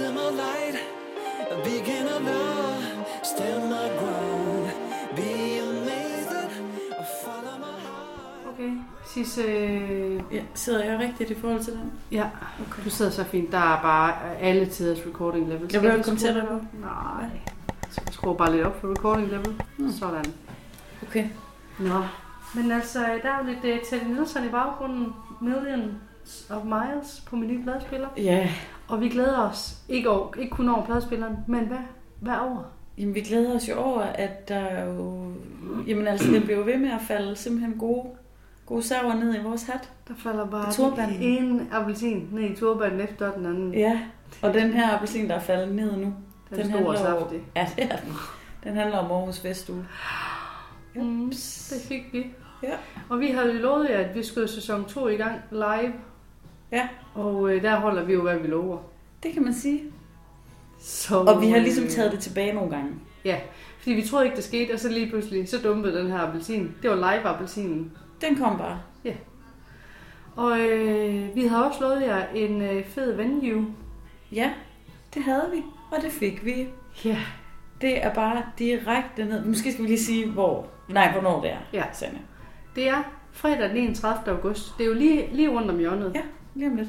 In my light, a of love. Stand my ground, be amazing, or follow my heart. Okay. Sis, øh, Ja, sidder jeg rigtigt i forhold til den? ja, okay. du sidder så fint. Der er bare alle tiders recording level. Jeg vil vi ikke komme tættere det op? Nej. Så vi skruer bare lidt op på recording level. Mm. Sådan. Okay. Nå. Men altså, der er jo lidt uh, Teddy Nielsen i baggrunden. Millions of Miles på min nye pladespiller. Ja, Og vi glæder os ikke, over, ikke kun over pladespilleren, men hvad, hvad over? jamen vi glæder os jo over, at der er jo... Jamen altså, det bliver jo ved med at falde simpelthen gode, gode saver ned i vores hat. Der falder bare På turbanden. en appelsin ned i turbanen efter den anden. Ja, og den her appelsin, der er faldet ned nu, den, den den store saftig. ja, det er den. Den handler om Aarhus Festuge. Mm, det fik vi. Ja. Og vi havde jo lovet jer, at vi skulle sæson 2 i gang live. Ja. Og øh, der holder vi jo, hvad vi lover. Det kan man sige. Så, Og vi har ligesom øh, taget det tilbage nogle gange. Ja, fordi vi troede ikke, det skete, og så lige pludselig, så dumpede den her appelsin. Det var live-appelsinen. Den kom bare. Og øh, vi havde også lovet jer en øh, fed venue. Ja, det havde vi, og det fik vi. Ja. Det er bare direkte ned. Måske skal vi lige sige, hvor... Nej, hvornår det er, Ja. Sanne. Det er fredag den 31. august. Det er jo lige, lige rundt om hjørnet. Ja. Lige om lidt.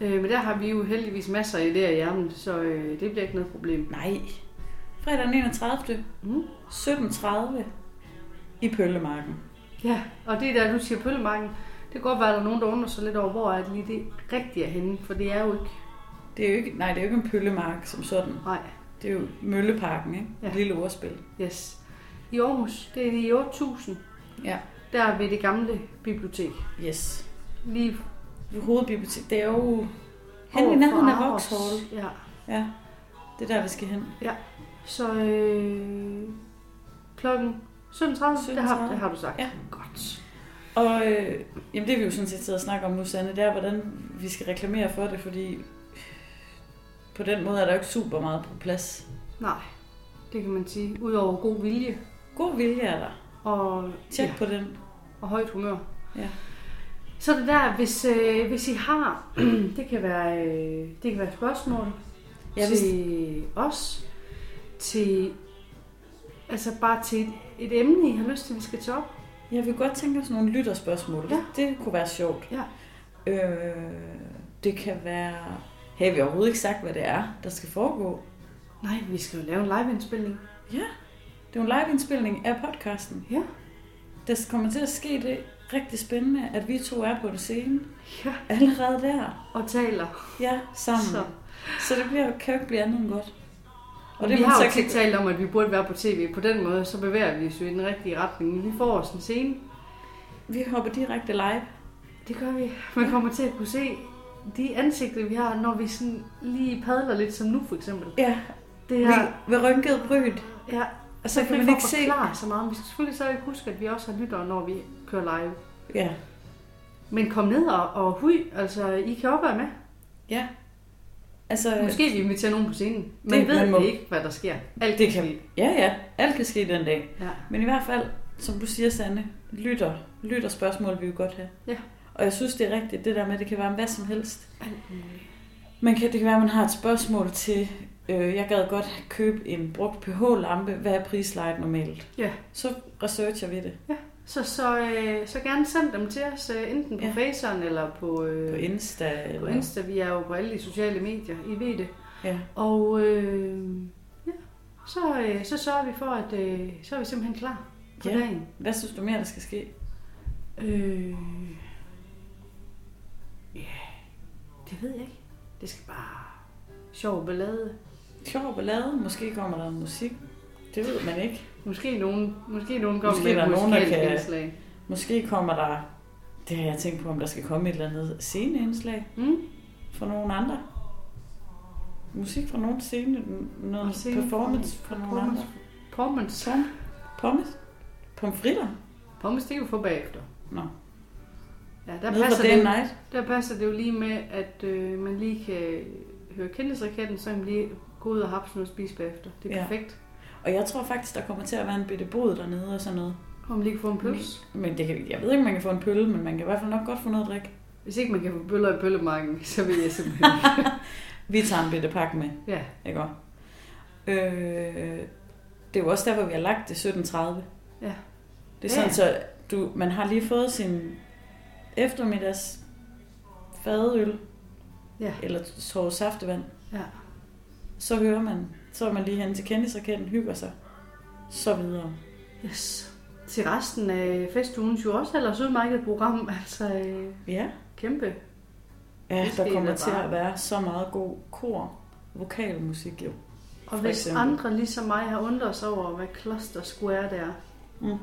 Øh, men der har vi jo heldigvis masser af idéer i hjernen, så øh, det bliver ikke noget problem. Nej. Fredag den 31. Mm. 17.30 i Pøllemarken. Ja, og det der, du siger Pøllemarken, det kan godt være, at der er nogen, der undrer sig lidt over, hvor er det lige det rigtige er henne, for det er jo ikke... Det er jo ikke, nej, det er jo ikke en pøllemark som sådan. Nej, Det er jo Mølleparken, ikke? Ja. Et lille ordspil. yes. I Aarhus, det er i 8000, Ja. Der ved det gamle bibliotek. Yes. Lige Ved hovedbibliotek. Det er jo hen i nærheden af. Vauxhall. Ja, Ja. Det er der, vi skal hen. så øh, klokken 17.30, det har, 17.30. det har du sagt. Ja. Godt. Og øh, jamen det vi jo sådan set sidder og snakker om nu, Sanne, det er, hvordan vi skal reklamere for det, fordi på den måde er der jo ikke super meget på plads. Nej, det kan man sige. Udover god vilje God vilje er der. og, Tjek ja, på den. Og højt humør. Ja. Så er det der, hvis, øh, hvis I har, det kan være, øh, det kan være spørgsmål Ja, ja, hvis- til os, til, altså bare til et, et emne, I har lyst til, vi skal tage op. Jeg vil godt tænke os nogle lytterspørgsmål. Ja. Det kunne være sjovt. Ja. Øh, det kan være... Har vi overhovedet ikke sagt, hvad det er, der skal foregå? Nej, vi skal jo lave en liveindspilning. Det er en liveindspilning af podcasten. Ja. Der kommer til at ske det rigtig spændende, at vi to er på en scene Ja. allerede der. Og taler. Ja, sammen. Så. Så, det bliver, kan jo ikke blive andet end godt. Og det vi har jo tit talt om, at vi burde være på tv. På den måde, så bevæger vi os jo i den rigtige retning. Vi får os en scene. Vi hopper direkte live. Det gør vi. Man kommer til at kunne se de ansigter, vi har, når vi sådan lige padler lidt, som nu for eksempel. Ja, Det vi, her, ved rynket bryd. ja, Og så så kan man ikke se... så meget. Vi skal selvfølgelig så huske, at vi også har lyttere, når vi kører live. Ja, Men kom ned og, og hui, altså I kan også være med. ja. Altså, Måske vi inviterer nogen på scenen. Man Det- ved man må- ikke, hvad der sker. Alt det kan vi. Ja, ja. Alt kan ske den dag. Ja. Men i hvert fald, som du siger, Sanne, lytter, lytter spørgsmål vi vil godt have. Ja. Og jeg synes, det er rigtigt, det der med, at det kan være hvad som helst. Alt muligt. Man kan, det kan være, at man har et spørgsmål til, øh, jeg gad godt købe en brugt pH-lampe. Hvad er prislejet normalt? Ja. Så researcher vi det Så, så, øh, så gerne send dem til os, øh, enten på Ja. ja. Faceren eller på, øh, på Insta. på Eller, Insta. Vi er jo på alle de sociale medier, I ved det. Ja. Og øh, ja, så, øh, så sørger vi for, at øh, så er vi simpelthen klar på Ja. dagen. Hvad synes du mere, der skal ske? Øh, ja, det ved jeg ikke. Det skal bare sjov ballade. Sjov ballade. Måske kommer der musik. Det ved man ikke. Måske nogen, måske nogen kommer Måske med der er nogen, der kan- indslag. Måske kommer der... Det har jeg tænkt på, om der skal komme et eller andet sceneindslag Mm? fra nogen andre. Musik fra nogen scene, noget Og scene performance fra- nogen performance. andre. Pommes. Tom, pommes, pomfritter. Pommes, det er jo for bagefter. Nå, Ja, der nede passer, det, Night. der passer det jo lige med, at øh, man lige kan høre kendelsesraketten, så kan man lige gå ud og hapse noget at spise bagefter. Det er Ja. perfekt. Og jeg tror faktisk, der kommer til at være en bitte bod dernede og sådan noget. Og man lige kan få en pølse. Men det kan, jeg ved ikke, om man kan få en pølle, men man kan i hvert fald nok godt få noget at drikke. Hvis ikke man kan få bøller i bøllemarken, så vil jeg simpelthen... Vi tager en bitte pakke med, ja, ikke også? Øh, det er jo også derfor, vi har lagt det 17.30. ja. Det er sådan, Ja. så du, man har lige fået sin eftermiddags fadøl, Ja. eller tår saftevand. Ja. Så hører man, så er man lige hen til kendisraketten, hygger sig. Så videre. Yes. Til resten af festugen jo også ellers udmærket program. Altså, øh, Ja. kæmpe. Ja, der kommer til bare. at være så meget god kor, vokalmusik jo. Og hvis eksempel. andre ligesom mig har undret sig over, hvad Kloster Square det er, Mm.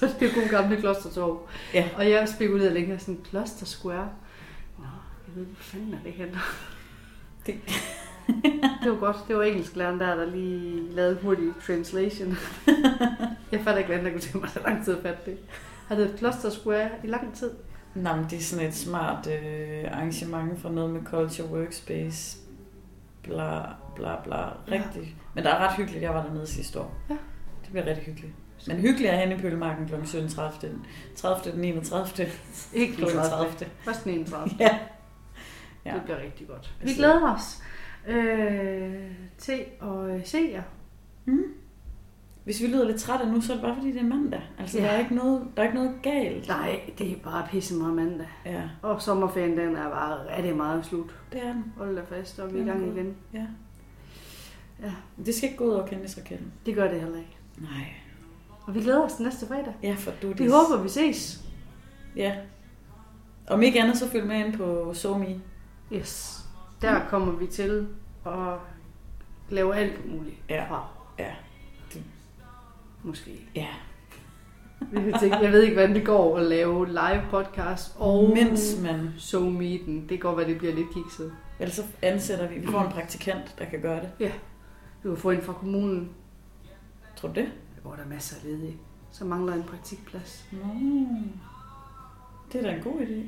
så er det jo god gamle klostertog. Ja. Og jeg spekulerede længe sådan, Kloster Square? Nå, jeg ved, hvad fanden er det her? Det, Det var godt. Det var engelsklæreren der, der lige lavede hurtig translation. jeg fatter ikke, hvordan der kunne tage mig så lang tid at fatte det. Har det Kloster Square i lang tid? nej, men det er sådan et smart øh, arrangement for noget med culture workspace, bla bla bla. Ja. Rigtig. Men der er ret hyggeligt. Jeg var dernede sidste år. Ja. Det bliver rigtig hyggeligt. Men hyggeligere hen i Pøllemarken kl. 17.30. Den 30. den 31. Ikke kl. den 30. 30. Først den 31. Ja. Ja. Det bliver rigtig godt. Vi glæder os øh, til at øh, se jer. Mm. Hvis vi lyder lidt trætte nu, så er det bare fordi, det er mandag. Altså, Ja. der, er ikke noget, der er ikke noget galt. Nej, det er bare pisse meget mandag. Ja, Og sommerferien, den er bare rigtig meget slut. det er den. Hold da fast, og vi er i er gang igen. Ja. Ja. Det skal ikke gå ud over kendisraketten. Det gør det heller ikke. Nej. Og vi glæder os til næste fredag. Ja, for du Vi håber, vi ses. Ja. Om ikke andet, så følg med ind på SoMe. Yes. Der kommer vi til at lave alt muligt Ja. fra. Ja. Måske. Ja. Jeg ved ikke, hvordan det går at lave live podcast og Mens man... so meeten. Det går, hvad det bliver lidt kikset. Ellers så ansætter vi... Vi får en praktikant, der kan gøre det. Du kan få en fra kommunen. Tror du det? Der går der masser af ledige. Så mangler en praktikplads. Nå. Det er da en god idé.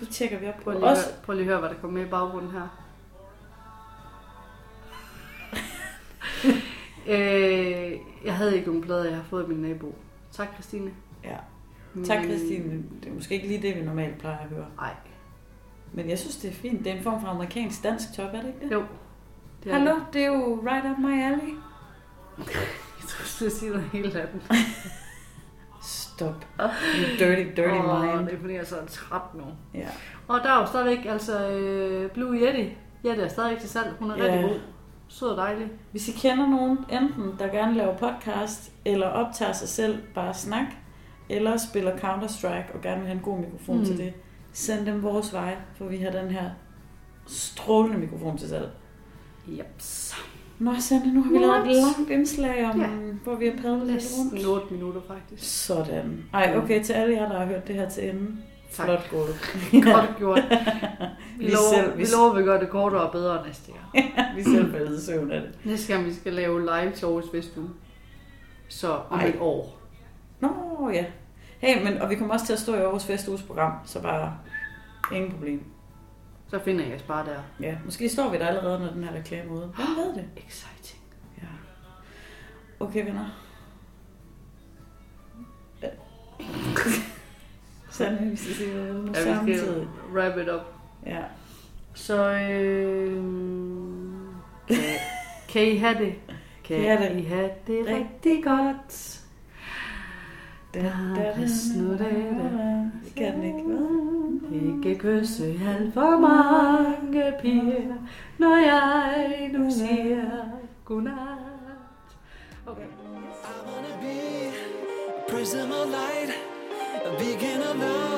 Det tjekker vi op på. Prøv lige, Også, prøv lige at høre, hvad der kommer med i baggrunden her. øh, jeg havde ikke nogen plader, jeg har fået af min nabo. Tak, Christine. Ja. Tak, Men- Christine. Det er måske ikke lige det, vi normalt plejer at høre. Nej, Men jeg synes, det er fint. Det er en form for amerikansk dansk top, er det ikke det? jo. Det er Hallo, det. det er jo right up my alley. Jeg tror, du noget helt andet. Stop. You dirty, dirty Åh, mind. Det er fordi, jeg er så træt nu. Ja. Og der er jo stadigvæk, altså, øh, Blue Yeti. Jette er stadigvæk til salg. Hun er Ja. rigtig god. Sød og dejlig. Hvis I kender nogen, enten der gerne laver podcast, eller optager sig selv bare snak, eller spiller Counter-Strike og gerne vil have en god mikrofon mm. til det, send dem vores vej, for vi har den her strålende mikrofon til salg. Jeps. Nå, Sande, nu har vi lavet et langt indslag om, Ja. hvor vi har padlet lidt rundt. Næsten 8 minutter, faktisk. Sådan. Ej, okay, til alle jer, der har hørt det her til enden. Tak. Flot gået. Godt gjort. Vi, Vi lover, selv- vi- vi lover, at vi gør det kortere og bedre næste gang. vi selv faldet i søvn af det. Næste gang, vi skal lave live til Aarhus Festuge. Så om Ej. et år. Nå, ja. Hey, men, og vi kommer også til at stå i Aarhus Festuges program, så bare ingen problem. Så finder jeg os bare der. Ja, måske står vi der allerede, når den her reklame ude. Hvem ved det? Exciting. Ja. Okay, venner. Sådan, vi skal sige noget Ja, vi skal wrap it up. Ja. Så øh, kan, kan I have det? Kan Ja, det- I have det rigtig rigtig godt? Da, da, pas nu det der. Det kan den ikke, hvad? Ikke kysse alt for mange piger, når jeg nu siger godnat. Okay. I wanna be a prism of light, a beacon of love.